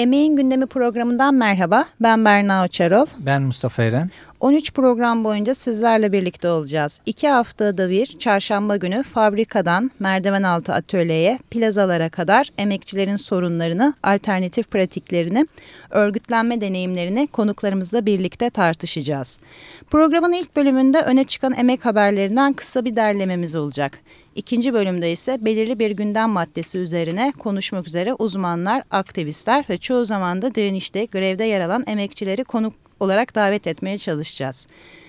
Emeğin Gündemi programından merhaba. Ben Berna Oçarol. Ben Mustafa Eren. 13 program boyunca sizlerle birlikte olacağız. İki haftada bir çarşamba günü fabrikadan merdiven altı atölyeye, plazalara kadar emekçilerin sorunlarını, alternatif pratiklerini, örgütlenme deneyimlerini konuklarımızla birlikte tartışacağız. Programın ilk bölümünde öne çıkan emek haberlerinden kısa bir derlememiz olacak. İkinci bölümde ise belirli bir gündem maddesi üzerine konuşmak üzere uzmanlar, aktivistler ve çoğu zaman da direnişte, grevde yer alan emekçileri konuk olarak davet etmeye çalışacağız.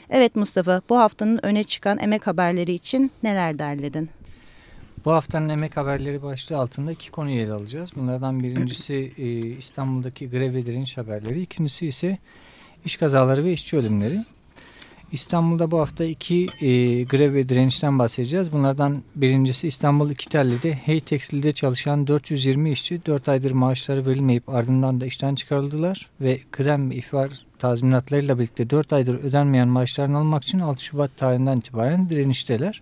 Evet Mustafa, bu haftanın öne çıkan emek haberleri için neler derledin? Bu haftanın emek haberleri başlığı altında iki konuyu ele alacağız. Bunlardan birincisi e, İstanbul'daki grev ve direniş haberleri. İkincisi ise iş kazaları ve işçi ölümleri. İstanbul'da bu hafta iki e, grev ve direnişten bahsedeceğiz. Bunlardan birincisi İstanbul İkitelli'de Hey Tekstil'de çalışan 420 işçi 4 aydır maaşları verilmeyip ardından da işten çıkarıldılar ve kıdem ve ihbar tazminatlarıyla birlikte 4 aydır ödenmeyen maaşlarını almak için 6 Şubat tarihinden itibaren direnişteler.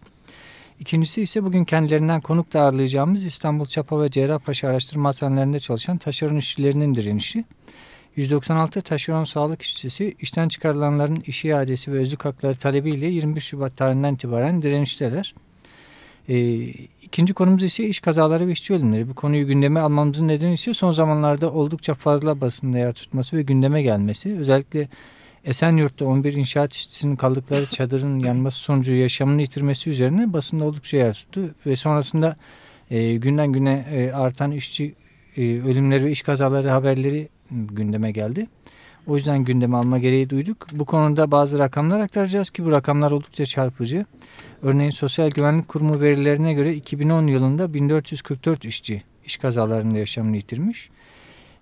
İkincisi ise bugün kendilerinden konuk da ağırlayacağımız İstanbul Çapa ve Cerrahpaşa araştırma hastanelerinde çalışan taşeron işçilerinin direnişi. 196 taşeron sağlık işçisi işten çıkarılanların iş iadesi ve özlük hakları talebiyle 21 Şubat tarihinden itibaren direnişteler. E, ikinci konumuz ise iş kazaları ve işçi ölümleri. Bu konuyu gündeme almamızın nedeni ise son zamanlarda oldukça fazla basında yer tutması ve gündeme gelmesi. Özellikle Esenyurt'ta 11 inşaat işçisinin kaldıkları çadırın yanması sonucu yaşamını yitirmesi üzerine basında oldukça yer tuttu. Ve sonrasında e, günden güne e, artan işçi e, ölümleri ve iş kazaları haberleri gündeme geldi. O yüzden gündeme alma gereği duyduk. Bu konuda bazı rakamlar aktaracağız ki bu rakamlar oldukça çarpıcı. Örneğin Sosyal Güvenlik Kurumu verilerine göre 2010 yılında 1444 işçi iş kazalarında yaşamını yitirmiş.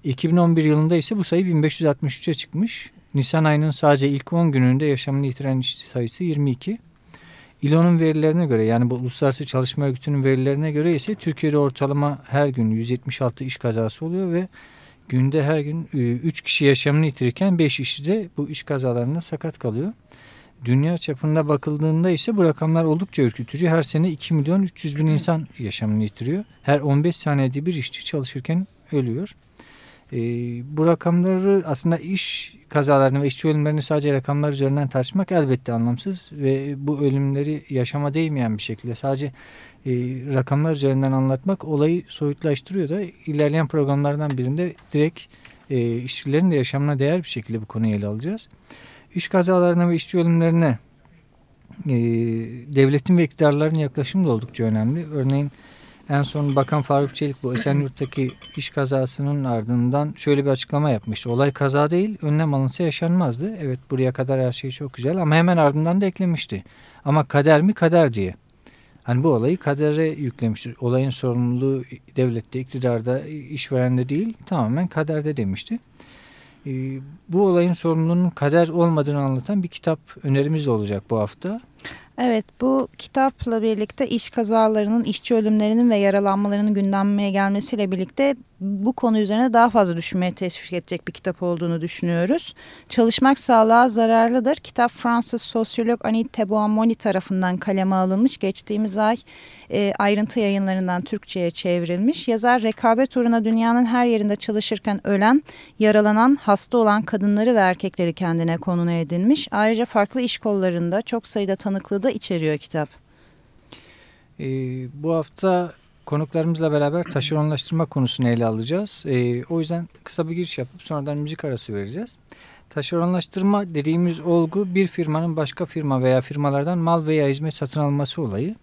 2011 yılında ise bu sayı 1563'e çıkmış. Nisan ayının sadece ilk 10 gününde yaşamını yitiren işçi sayısı 22. İLO'nun verilerine göre yani bu Uluslararası Çalışma Örgütü'nün verilerine göre ise Türkiye'de ortalama her gün 176 iş kazası oluyor ve günde her gün 3 kişi yaşamını yitirirken 5 kişi de bu iş kazalarında sakat kalıyor. Dünya çapında bakıldığında ise bu rakamlar oldukça ürkütücü. Her sene 2 milyon 300 bin insan yaşamını yitiriyor. Her 15 saniyede bir işçi çalışırken ölüyor. E, bu rakamları aslında iş kazalarını ve işçi ölümlerini sadece rakamlar üzerinden tartışmak elbette anlamsız ve bu ölümleri yaşama değmeyen bir şekilde sadece e, rakamlar üzerinden anlatmak olayı soyutlaştırıyor da ilerleyen programlardan birinde direkt e, işçilerin de yaşamına değer bir şekilde bu konuyu ele alacağız. İş kazalarına ve işçi ölümlerine e, devletin ve iktidarların yaklaşımı da oldukça önemli. Örneğin en son Bakan Faruk Çelik bu Esenyurt'taki iş kazasının ardından şöyle bir açıklama yapmıştı. Olay kaza değil, önlem alınsa yaşanmazdı. Evet buraya kadar her şey çok güzel ama hemen ardından da eklemişti. Ama kader mi kader diye. Hani bu olayı kadere yüklemiştir. Olayın sorumluluğu devlette, iktidarda, işverende değil tamamen kaderde demişti. Ee, bu olayın sorumluluğunun kader olmadığını anlatan bir kitap önerimiz olacak bu hafta. Evet bu kitapla birlikte iş kazalarının, işçi ölümlerinin ve yaralanmalarının gündemeye gelmesiyle birlikte bu konu üzerine daha fazla düşünmeye teşvik edecek bir kitap olduğunu düşünüyoruz. Çalışmak sağlığa zararlıdır. Kitap Fransız sosyolog Annie Teboamoni tarafından kaleme alınmış. Geçtiğimiz ay e, ayrıntı yayınlarından Türkçe'ye çevrilmiş. Yazar rekabet uğruna dünyanın her yerinde çalışırken ölen, yaralanan, hasta olan kadınları ve erkekleri kendine konuna edinmiş. Ayrıca farklı iş kollarında çok sayıda tanıklığı da içeriyor kitap. E, bu hafta konuklarımızla beraber taşeronlaştırma konusunu ele alacağız. E, o yüzden kısa bir giriş yapıp sonradan müzik arası vereceğiz. Taşeronlaştırma dediğimiz olgu bir firmanın başka firma veya firmalardan mal veya hizmet satın alması olayı.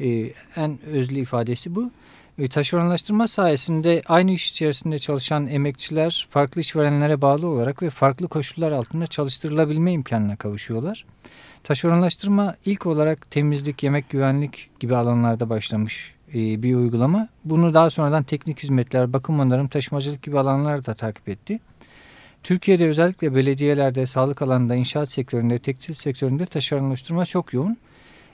E, en özlü ifadesi bu. E, taşeronlaştırma sayesinde aynı iş içerisinde çalışan emekçiler farklı işverenlere bağlı olarak ve farklı koşullar altında çalıştırılabilme imkanına kavuşuyorlar. Taşeronlaştırma ilk olarak temizlik, yemek, güvenlik gibi alanlarda başlamış e, bir uygulama. Bunu daha sonradan teknik hizmetler, bakım onarım, taşımacılık gibi alanlar da takip etti. Türkiye'de özellikle belediyelerde, sağlık alanında, inşaat sektöründe, tekstil sektöründe taşeronlaştırma çok yoğun.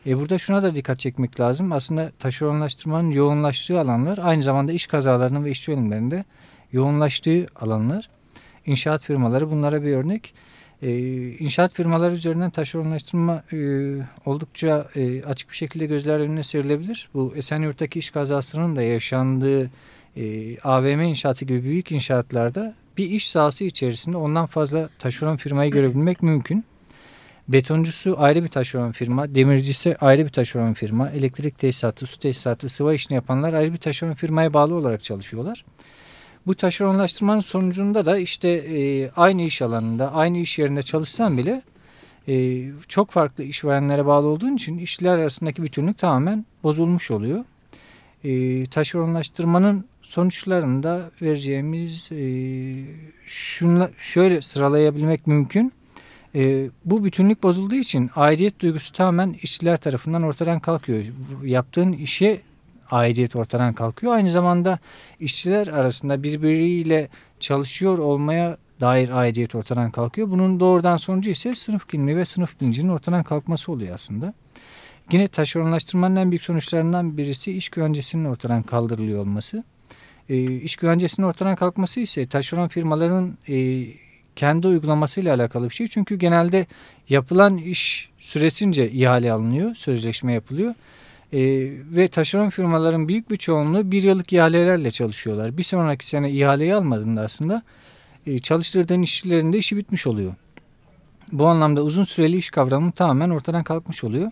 E burada şuna da dikkat çekmek lazım. Aslında taşeronlaştırmanın yoğunlaştığı alanlar aynı zamanda iş kazalarının ve işçi ölümlerinde yoğunlaştığı alanlar. İnşaat firmaları bunlara bir örnek. E, inşaat firmaları üzerinden taşeronlaştırma e, oldukça e, açık bir şekilde gözler önüne serilebilir. Bu Esenyurt'taki iş kazasının da yaşandığı e, AVM inşaatı gibi büyük inşaatlarda bir iş sahası içerisinde ondan fazla taşeron firmayı görebilmek mümkün. Betoncusu ayrı bir taşeron firma, demircisi ayrı bir taşeron firma, elektrik tesisatı, su tesisatı, sıva işini yapanlar ayrı bir taşeron firmaya bağlı olarak çalışıyorlar. Bu taşeronlaştırmanın sonucunda da işte e, aynı iş alanında, aynı iş yerinde çalışsan bile e, çok farklı işverenlere bağlı olduğun için işler arasındaki bütünlük tamamen bozulmuş oluyor. E, taşeronlaştırmanın sonuçlarında vereceğimiz e, şunla, şöyle sıralayabilmek mümkün. E, bu bütünlük bozulduğu için aidiyet duygusu tamamen işçiler tarafından ortadan kalkıyor. Yaptığın işe aidiyet ortadan kalkıyor. Aynı zamanda işçiler arasında birbiriyle çalışıyor olmaya dair aidiyet ortadan kalkıyor. Bunun doğrudan sonucu ise sınıf kimliği ve sınıf bilincinin ortadan kalkması oluyor aslında. Yine taşeronlaştırmanın en büyük sonuçlarından birisi iş güvencesinin ortadan kaldırılıyor olması. E, iş güvencesinin ortadan kalkması ise taşeron firmaların e, kendi uygulamasıyla alakalı bir şey. Çünkü genelde yapılan iş süresince ihale alınıyor, sözleşme yapılıyor. E, ve taşeron firmaların büyük bir çoğunluğu bir yıllık ihalelerle çalışıyorlar. Bir sonraki sene ihaleyi almadığında aslında e, çalıştırdığın işçilerin işi bitmiş oluyor. Bu anlamda uzun süreli iş kavramı tamamen ortadan kalkmış oluyor.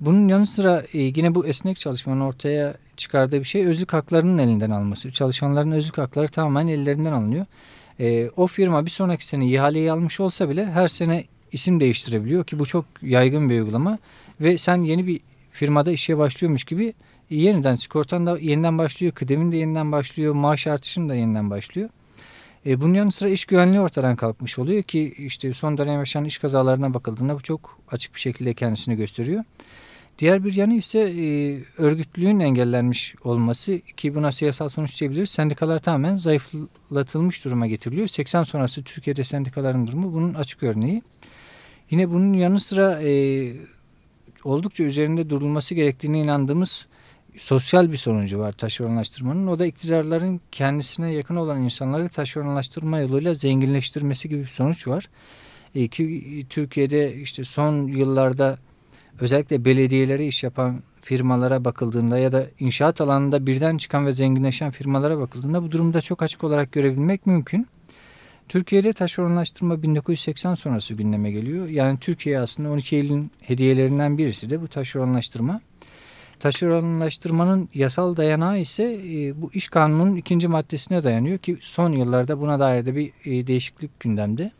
Bunun yanı sıra e, yine bu esnek çalışmanın ortaya çıkardığı bir şey özlük haklarının elinden alması. Çalışanların özlük hakları tamamen ellerinden alınıyor. E, o firma bir sonraki sene ihaleyi almış olsa bile her sene isim değiştirebiliyor ki bu çok yaygın bir uygulama. Ve sen yeni bir firmada işe başlıyormuş gibi yeniden sigortan da yeniden başlıyor, kıdemin de yeniden başlıyor, maaş artışın da yeniden başlıyor. E, bunun yanı sıra iş güvenliği ortadan kalkmış oluyor ki işte son dönem yaşanan iş kazalarına bakıldığında bu çok açık bir şekilde kendisini gösteriyor. Diğer bir yanı ise e, örgütlülüğün engellenmiş olması ki buna siyasal sonuç diyebiliriz. Sendikalar tamamen zayıflatılmış duruma getiriliyor. 80 sonrası Türkiye'de sendikaların durumu bunun açık örneği. Yine bunun yanı sıra e, oldukça üzerinde durulması gerektiğine inandığımız sosyal bir sonucu var taşeronlaştırmanın. O da iktidarların kendisine yakın olan insanları taşeronlaştırma yoluyla zenginleştirmesi gibi bir sonuç var. E, ki Türkiye'de işte son yıllarda özellikle belediyelere iş yapan firmalara bakıldığında ya da inşaat alanında birden çıkan ve zenginleşen firmalara bakıldığında bu durumda çok açık olarak görebilmek mümkün. Türkiye'de taşeronlaştırma 1980 sonrası gündeme geliyor. Yani Türkiye aslında 12 Eylül'ün hediyelerinden birisi de bu taşeronlaştırma. Taşeronlaştırmanın yasal dayanağı ise e, bu iş kanununun ikinci maddesine dayanıyor ki son yıllarda buna dair de bir e, değişiklik gündemde.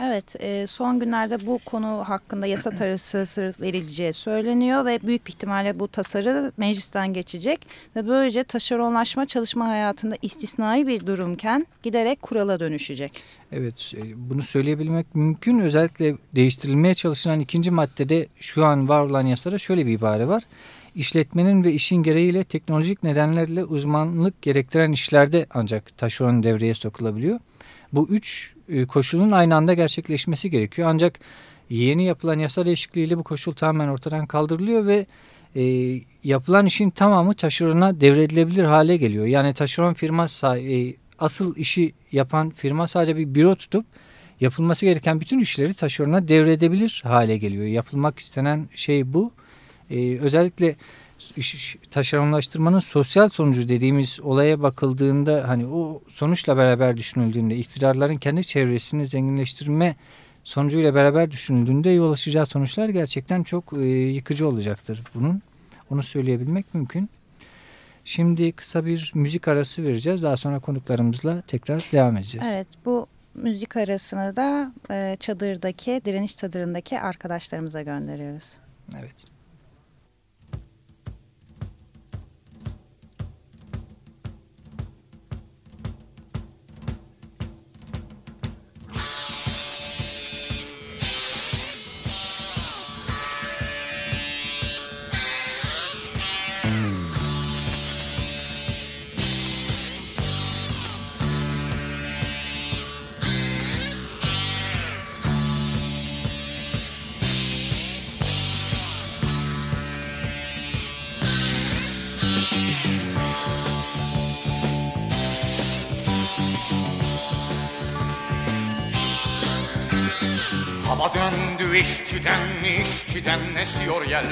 Evet, e, son günlerde bu konu hakkında yasa tasarısı verileceği söyleniyor ve büyük bir ihtimalle bu tasarı meclisten geçecek ve böylece taşeronlaşma çalışma hayatında istisnai bir durumken giderek kurala dönüşecek. Evet, e, bunu söyleyebilmek mümkün. Özellikle değiştirilmeye çalışılan ikinci maddede şu an var olan yasada şöyle bir ibare var işletmenin ve işin gereğiyle teknolojik nedenlerle uzmanlık gerektiren işlerde ancak taşeron devreye sokulabiliyor. Bu üç e, koşulun aynı anda gerçekleşmesi gerekiyor. Ancak yeni yapılan yasa değişikliğiyle bu koşul tamamen ortadan kaldırılıyor ve e, yapılan işin tamamı taşerona devredilebilir hale geliyor. Yani taşeron firma e, asıl işi yapan firma sadece bir büro tutup yapılması gereken bütün işleri taşerona devredebilir hale geliyor. Yapılmak istenen şey bu. Ee, özellikle taşeronlaştırmanın sosyal sonucu dediğimiz olaya bakıldığında hani o sonuçla beraber düşünüldüğünde iktidarların kendi çevresini zenginleştirme sonucuyla beraber düşünüldüğünde yol açacağı sonuçlar gerçekten çok e, yıkıcı olacaktır bunun. Onu söyleyebilmek mümkün. Şimdi kısa bir müzik arası vereceğiz. Daha sonra konuklarımızla tekrar devam edeceğiz. Evet bu müzik arasını da e, çadırdaki, direniş çadırındaki arkadaşlarımıza gönderiyoruz. Evet. Hava döndü işçiden işçiden esiyor yel.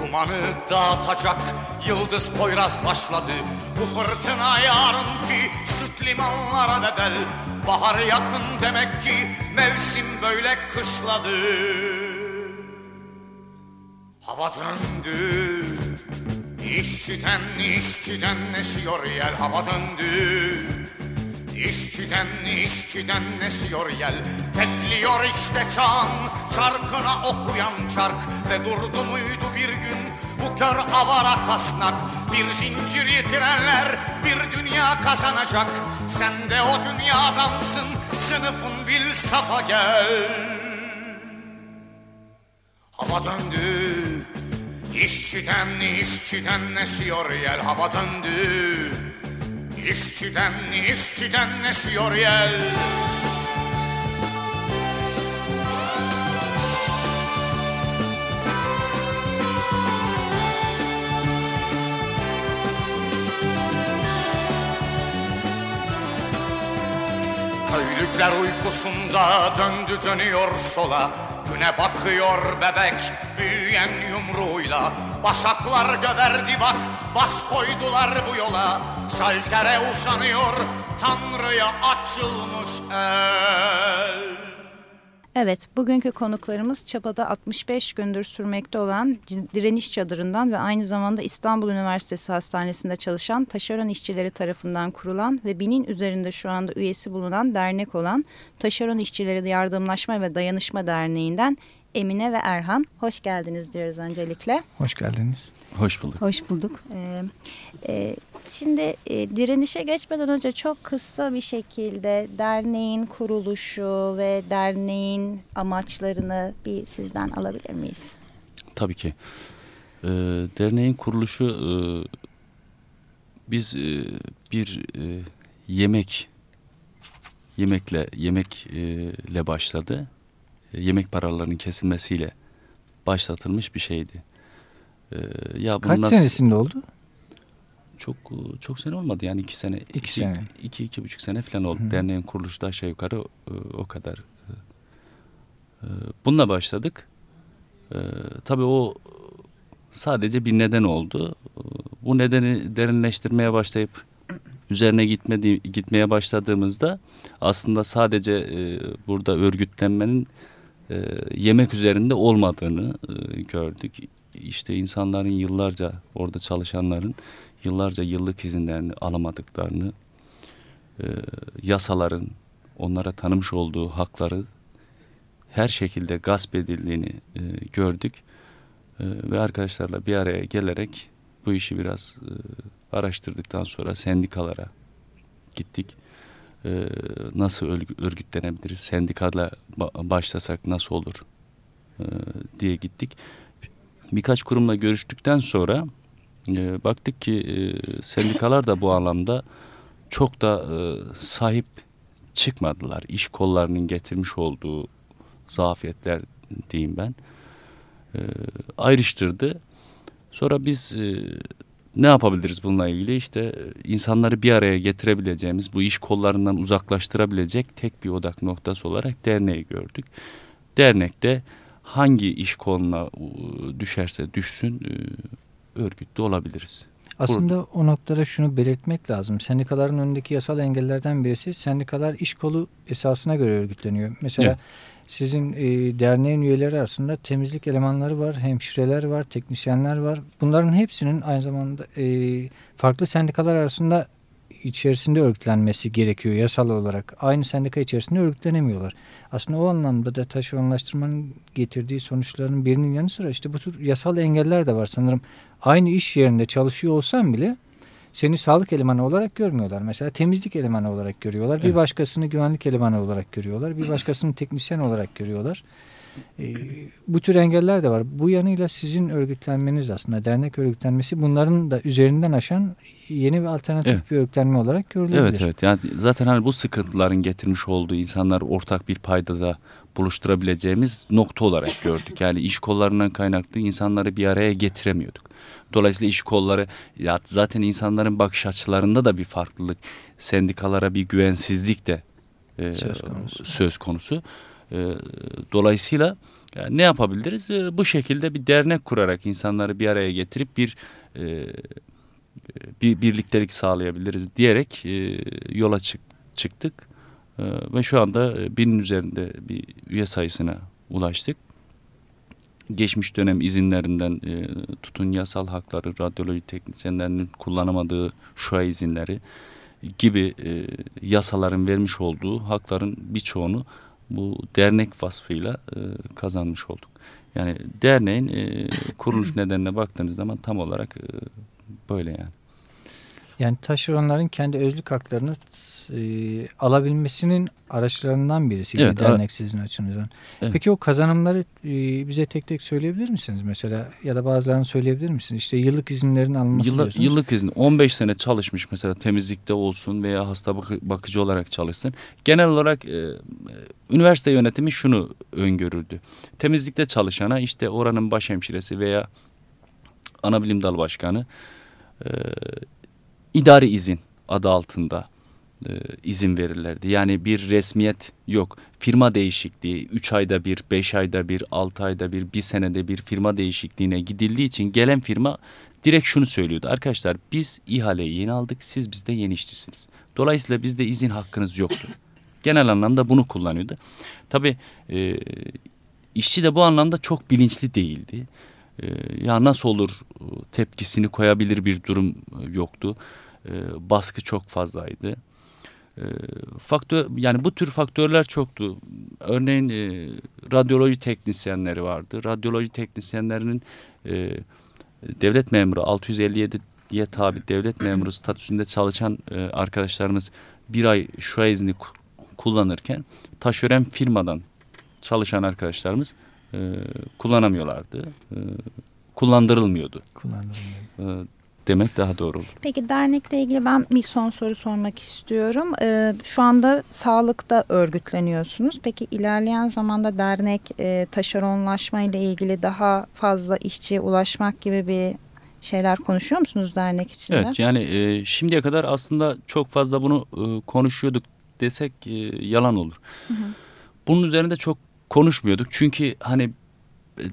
Dumanı dağıtacak yıldız poyraz başladı. Bu fırtına yarınki süt limanlara bedel Bahar yakın demek ki mevsim böyle kışladı. Hava döndü. İşçiden işçiden esiyor yel. Hava döndü İşçiden işçiden esiyor yel? Tekliyor işte çan Çarkına okuyan çark. Ve durdu muydu bir gün Bu kör avara kasnak? Bir zincir yitirenler Bir dünya kazanacak. Sen de o dünyadansın Sınıfın bil safa gel. Hava döndü İşçiden işçiden esiyor yel? Hava döndü İşçiden işçiden esiyor yel. Köylükler uykusunda döndü dönüyor sola. Güne bakıyor bebek büyüyen yumruğuyla. Başaklar göverdi bak bas koydular bu yola Saltere uzanıyor Tanrı'ya açılmış el Evet, bugünkü konuklarımız Çapa'da 65 gündür sürmekte olan direniş çadırından ve aynı zamanda İstanbul Üniversitesi Hastanesi'nde çalışan taşeron işçileri tarafından kurulan ve binin üzerinde şu anda üyesi bulunan dernek olan Taşeron İşçileri Yardımlaşma ve Dayanışma Derneği'nden Emine ve Erhan. Hoş geldiniz diyoruz öncelikle. Hoş geldiniz. Hoş bulduk. Hoş bulduk. Ee, e, şimdi e, direnişe geçmeden önce çok kısa bir şekilde derneğin kuruluşu ve derneğin amaçlarını bir sizden alabilir miyiz? Tabii ki. Ee, derneğin kuruluşu e, biz e, bir e, yemek yemekle yemekle başladı. E, yemek paralarının kesilmesiyle başlatılmış bir şeydi. Ee, ya Kaç nasıl... senesinde oldu? Çok çok sene olmadı yani iki sene. İki, iki sene. İki, iki buçuk sene falan oldu. Hı. Derneğin kuruluşu da aşağı yukarı e, o kadar. E, bununla başladık. Tabii o sadece bir neden oldu. Bu nedeni derinleştirmeye başlayıp üzerine gitmedi, gitmeye başladığımızda aslında sadece e, burada örgütlenmenin e, yemek üzerinde olmadığını e, gördük. İşte insanların yıllarca orada çalışanların yıllarca yıllık izinlerini alamadıklarını, e, yasaların onlara tanımış olduğu hakları her şekilde gasp edildiğini e, gördük. E, ve arkadaşlarla bir araya gelerek bu işi biraz e, araştırdıktan sonra sendikalara gittik e, nasıl örgütlenebiliriz, sendikayla başlasak nasıl olur e, diye gittik. Birkaç kurumla görüştükten sonra e, baktık ki e, sendikalar da bu anlamda çok da e, sahip çıkmadılar. İş kollarının getirmiş olduğu zafiyetler diyeyim ben. E, ayrıştırdı. Sonra biz e, ne yapabiliriz bununla ilgili? İşte e, insanları bir araya getirebileceğimiz, bu iş kollarından uzaklaştırabilecek tek bir odak noktası olarak derneği gördük. Dernekte hangi iş koluna düşerse düşsün e, örgütlü olabiliriz. Aslında Burada. o noktada şunu belirtmek lazım. Sendikaların önündeki yasal engellerden birisi sendikalar iş kolu esasına göre örgütleniyor. Mesela evet. Sizin e, derneğin üyeleri arasında temizlik elemanları var, hemşireler var, teknisyenler var. Bunların hepsinin aynı zamanda e, farklı sendikalar arasında içerisinde örgütlenmesi gerekiyor yasal olarak. Aynı sendika içerisinde örgütlenemiyorlar. Aslında o anlamda da taşeronlaştırmanın getirdiği sonuçların birinin yanı sıra işte bu tür yasal engeller de var sanırım. Aynı iş yerinde çalışıyor olsan bile seni sağlık elemanı olarak görmüyorlar. Mesela temizlik elemanı olarak görüyorlar. Evet. Bir başkasını güvenlik elemanı olarak görüyorlar. Bir başkasını teknisyen olarak görüyorlar. E, bu tür engeller de var. Bu yanıyla sizin örgütlenmeniz aslında dernek örgütlenmesi bunların da üzerinden aşan yeni ve alternatif evet. bir örgütlenme olarak görülebilir. Evet evet. Yani zaten hani bu sıkıntıların getirmiş olduğu insanlar ortak bir paydada buluşturabileceğimiz nokta olarak gördük. Yani iş kollarından kaynaklı insanları bir araya getiremiyorduk. Dolayısıyla iş kolları ya zaten insanların bakış açılarında da bir farklılık, sendikalara bir güvensizlik de e, söz konusu. Söz konusu. Dolayısıyla yani ne yapabiliriz? bu şekilde bir dernek kurarak insanları bir araya getirip bir bir birliktelik sağlayabiliriz diyerek yola çık, çıktık. ve şu anda binin üzerinde bir üye sayısına ulaştık geçmiş dönem izinlerinden e, tutun yasal hakları, radyoloji teknisyenlerinin kullanamadığı şua izinleri gibi e, yasaların vermiş olduğu hakların birçoğunu bu dernek vasfıyla e, kazanmış olduk. Yani derneğin e, kuruluş nedenine baktığınız zaman tam olarak e, böyle yani. Yani taşeronların kendi özlük haklarını e, alabilmesinin araçlarından birisi evet, dernek sizin açınızdan. Evet. Peki o kazanımları e, bize tek tek söyleyebilir misiniz mesela ya da bazılarını söyleyebilir misiniz? İşte yıllık izinlerin alınması Yılla, diyorsunuz. Yıllık izin 15 sene çalışmış mesela temizlikte olsun veya hasta bakıcı olarak çalışsın. Genel olarak e, üniversite yönetimi şunu öngörürdü. Temizlikte çalışana işte oranın başhemşiresi veya ana bilim dal başkanı e, idari izin adı altında e, izin verirlerdi. Yani bir resmiyet yok. Firma değişikliği 3 ayda bir, 5 ayda bir, 6 ayda bir, 1 senede bir firma değişikliğine gidildiği için gelen firma direkt şunu söylüyordu. Arkadaşlar biz ihaleyi yeni aldık, siz bizde yeni işçisiniz. Dolayısıyla bizde izin hakkınız yoktu. Genel anlamda bunu kullanıyordu. Tabii e, işçi de bu anlamda çok bilinçli değildi. E, ya nasıl olur tepkisini koyabilir bir durum yoktu e, baskı çok fazlaydı. E, faktör yani bu tür faktörler çoktu. Örneğin e, radyoloji teknisyenleri vardı. Radyoloji teknisyenlerinin e, devlet memuru 657 diye tabi devlet memuru statüsünde çalışan e, arkadaşlarımız bir ay şu izni kullanırken taşören firmadan çalışan arkadaşlarımız e, kullanamıyorlardı. E, kullandırılmıyordu. Kullandırılmıyordu. E, demek daha doğru olur. Peki dernekle ilgili ben bir son soru sormak istiyorum. Ee, şu anda sağlıkta örgütleniyorsunuz. Peki ilerleyen zamanda dernek e, taşeronlaşma ile ilgili daha fazla işçiye ulaşmak gibi bir şeyler konuşuyor musunuz dernek içinde? Evet yani e, şimdiye kadar aslında çok fazla bunu e, konuşuyorduk desek e, yalan olur. Hı hı. Bunun üzerinde çok konuşmuyorduk. Çünkü hani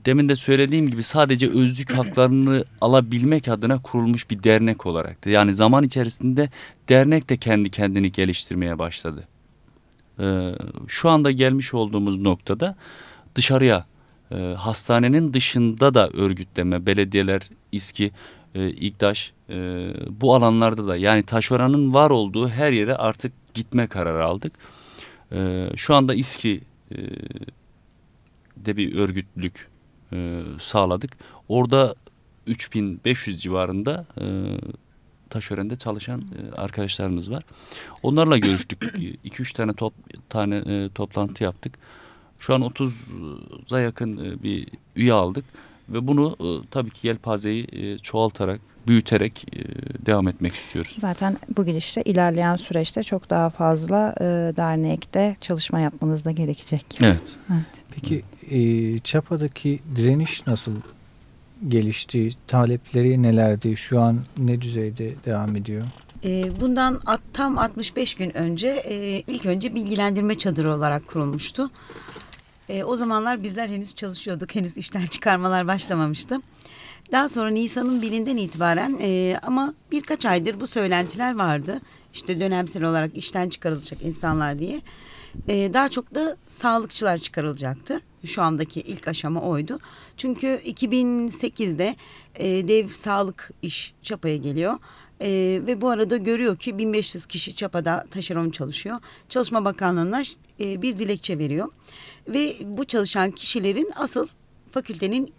demin de söylediğim gibi sadece özlük haklarını alabilmek adına kurulmuş bir dernek olaraktı. Yani zaman içerisinde dernek de kendi kendini geliştirmeye başladı. Ee, şu anda gelmiş olduğumuz noktada dışarıya e, hastanenin dışında da örgütleme, belediyeler, İSKİ, e, e, bu alanlarda da yani taşeronun var olduğu her yere artık gitme kararı aldık. E, şu anda İSKİ de bir örgütlük e, sağladık. Orada 3500 civarında e, Taşören'de çalışan e, arkadaşlarımız var. Onlarla görüştük. 2-3 tane top, tane e, toplantı yaptık. Şu an 30'a yakın e, bir üye aldık ve bunu e, tabii ki yelpazeyi e, çoğaltarak, büyüterek e, devam etmek istiyoruz. Zaten bu gidişte ilerleyen süreçte çok daha fazla e, dernekte çalışma yapmanız da gerekecek. Evet. evet. Peki e, Çapa'daki direniş nasıl gelişti? Talepleri nelerdi? Şu an ne düzeyde devam ediyor? Bundan tam 65 gün önce ilk önce bilgilendirme çadırı olarak kurulmuştu. O zamanlar bizler henüz çalışıyorduk. Henüz işten çıkarmalar başlamamıştı. Daha sonra Nisan'ın birinden itibaren e, ama birkaç aydır bu söylentiler vardı. İşte dönemsel olarak işten çıkarılacak insanlar diye. E, daha çok da sağlıkçılar çıkarılacaktı. Şu andaki ilk aşama oydu. Çünkü 2008'de e, dev sağlık iş Çapa'ya geliyor. E, ve bu arada görüyor ki 1500 kişi Çapa'da taşeron çalışıyor. Çalışma Bakanlığı'na e, bir dilekçe veriyor. Ve bu çalışan kişilerin asıl fakültenin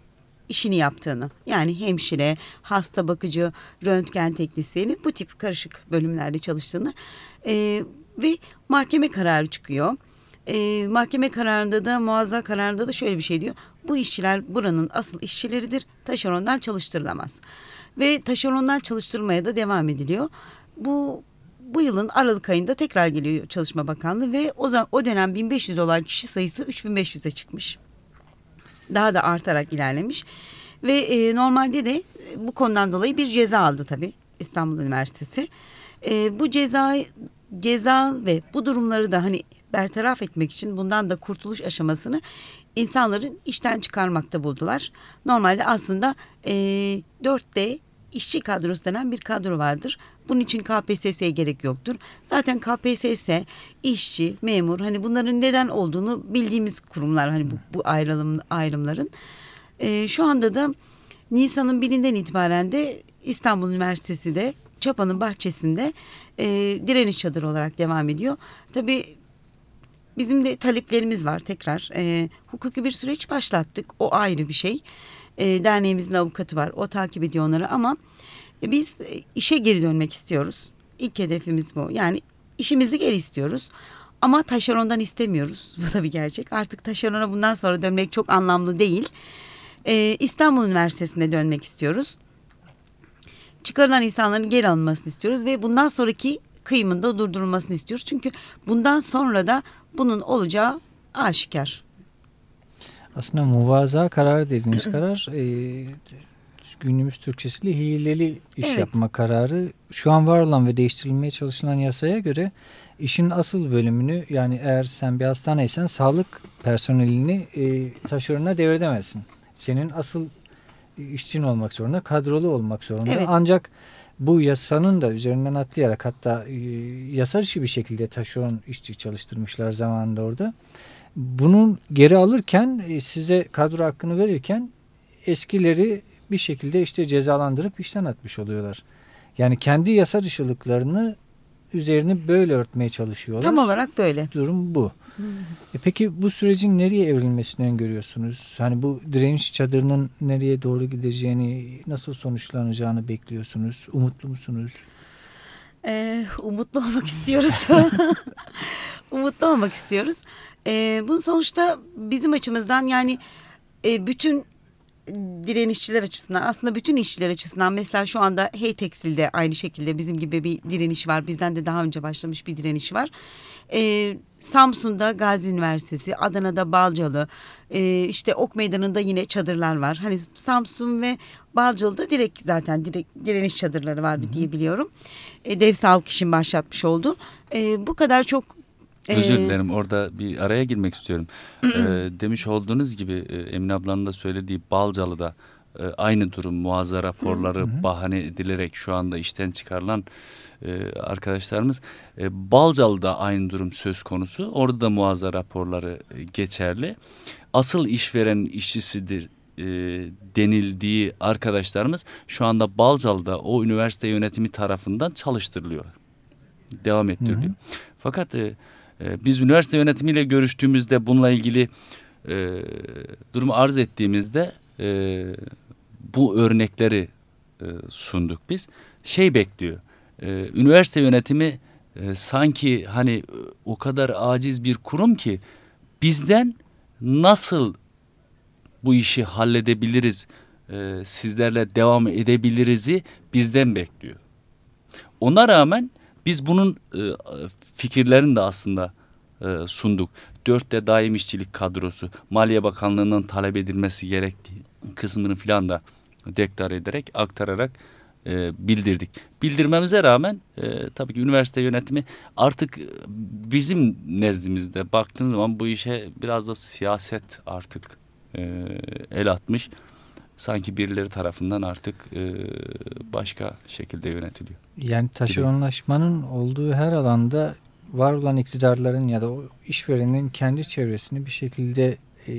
işini yaptığını yani hemşire, hasta bakıcı, röntgen teknisyeni bu tip karışık bölümlerde çalıştığını e, ve mahkeme kararı çıkıyor. E, mahkeme kararında da muazza kararında da şöyle bir şey diyor. Bu işçiler buranın asıl işçileridir. Taşerondan çalıştırılamaz. Ve taşerondan çalıştırmaya da devam ediliyor. Bu bu yılın Aralık ayında tekrar geliyor Çalışma Bakanlığı ve o zaman o dönem 1500 olan kişi sayısı 3500'e çıkmış. Daha da artarak ilerlemiş. Ve e, normalde de bu konudan dolayı bir ceza aldı tabii İstanbul Üniversitesi. E, bu ceza ceza ve bu durumları da hani bertaraf etmek için bundan da kurtuluş aşamasını insanların işten çıkarmakta buldular. Normalde aslında e, 4D işçi kadrosu denen bir kadro vardır. Bunun için KPSS'ye gerek yoktur. Zaten KPSS, işçi, memur hani bunların neden olduğunu bildiğimiz kurumlar hani bu, bu ayrılım ayrımların. E, şu anda da Nisan'ın birinden itibaren de İstanbul Üniversitesi de Çapa'nın bahçesinde e, direniş çadırı olarak devam ediyor. Tabii bizim de taleplerimiz var tekrar. E, hukuki bir süreç başlattık. O ayrı bir şey. E, derneğimizin avukatı var. O takip ediyor onları ama e, biz işe geri dönmek istiyoruz. İlk hedefimiz bu. Yani işimizi geri istiyoruz. Ama taşerondan istemiyoruz. Bu da bir gerçek. Artık taşerona bundan sonra dönmek çok anlamlı değil. E, İstanbul Üniversitesi'ne dönmek istiyoruz. Çıkarılan insanların geri alınmasını istiyoruz ve bundan sonraki kıyımında durdurulmasını istiyoruz. Çünkü bundan sonra da bunun olacağı aşikar. Aslında muvaza kararı dediğiniz karar e, günümüz Türkçesiyle hileli iş evet. yapma kararı. Şu an var olan ve değiştirilmeye çalışılan yasaya göre işin asıl bölümünü yani eğer sen bir hastaneysen sağlık personelini e, taşerona devredemezsin. Senin asıl işçin olmak zorunda, kadrolu olmak zorunda. Evet. Ancak bu yasanın da üzerinden atlayarak hatta e, yasa dışı bir şekilde taşeron işçi çalıştırmışlar zamanında orada. Bunun geri alırken e, size kadro hakkını verirken eskileri bir şekilde işte cezalandırıp işten atmış oluyorlar. Yani kendi yasa dışılıklarını üzerini böyle örtmeye çalışıyorlar. Tam olarak böyle. Durum bu. E peki bu sürecin nereye evrilmesini öngörüyorsunuz? Hani bu direniş çadırının nereye doğru gideceğini, nasıl sonuçlanacağını bekliyorsunuz? Umutlu musunuz? Ee, umutlu olmak istiyoruz. umutlu olmak istiyoruz. Ee, bunun sonuçta bizim açımızdan yani e, bütün direnişçiler açısından aslında bütün işçiler açısından mesela şu anda Hey Tekstil'de aynı şekilde bizim gibi bir direniş var. Bizden de daha önce başlamış bir direniş var. Ee, Samsun'da Gazi Üniversitesi, Adana'da Balcalı, e, işte Ok Meydanı'nda yine çadırlar var. Hani Samsun ve Balcalı'da direkt zaten direkt direniş çadırları var diye biliyorum. E, Dev Sağlık işin başlatmış oldu. E, bu kadar çok Özür dilerim orada bir araya girmek istiyorum. ee, demiş olduğunuz gibi e, Emine ablanın da söylediği Balcalı'da e, aynı durum muazza raporları bahane edilerek şu anda işten çıkarılan e, arkadaşlarımız. E, Balcalı'da aynı durum söz konusu. Orada da muazza raporları e, geçerli. Asıl işveren işçisidir e, denildiği arkadaşlarımız şu anda Balcalı'da o üniversite yönetimi tarafından çalıştırılıyor. Devam ettiriliyor. Hı hı. Fakat e, biz üniversite yönetimiyle görüştüğümüzde bununla ilgili e, durumu arz ettiğimizde e, bu örnekleri e, sunduk biz. Şey bekliyor. E, üniversite yönetimi e, sanki hani o kadar aciz bir kurum ki bizden nasıl bu işi halledebiliriz, e, sizlerle devam edebiliriz'i bizden bekliyor. Ona rağmen biz bunun e, fikirlerini de aslında e, sunduk. Dörtte daim işçilik kadrosu, Maliye Bakanlığı'ndan talep edilmesi gerektiği kısmını filan da deklar ederek, aktararak e, bildirdik. Bildirmemize rağmen e, tabii ki üniversite yönetimi artık bizim nezdimizde baktığınız zaman bu işe biraz da siyaset artık e, el atmış sanki birileri tarafından artık e, başka şekilde yönetiliyor. Yani taşeronlaşmanın olduğu her alanda var olan iktidarların ya da o işverenin kendi çevresini bir şekilde e,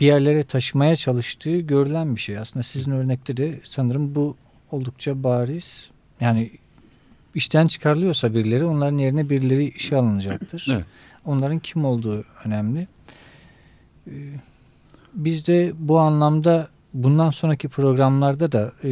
bir yerlere taşımaya çalıştığı görülen bir şey. Aslında sizin örnekte de sanırım bu oldukça bariz. Yani işten çıkarılıyorsa birileri onların yerine birileri işe alınacaktır. Evet. Onların kim olduğu önemli. Biz de bu anlamda bundan sonraki programlarda da e,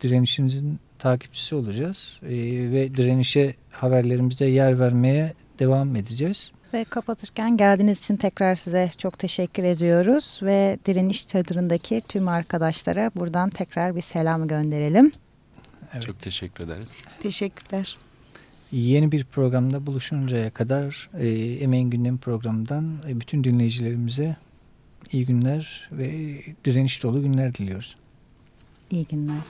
direnişimizin takipçisi olacağız. E, ve direnişe haberlerimizde yer vermeye devam edeceğiz. Ve kapatırken geldiğiniz için tekrar size çok teşekkür ediyoruz. Ve direniş çadırındaki tüm arkadaşlara buradan tekrar bir selam gönderelim. Evet. Çok teşekkür ederiz. Teşekkürler. Yeni bir programda buluşuncaya kadar e, Emeğin Gündemi programından e, bütün dinleyicilerimize iyi günler ve direniş dolu günler diliyoruz. İyi günler.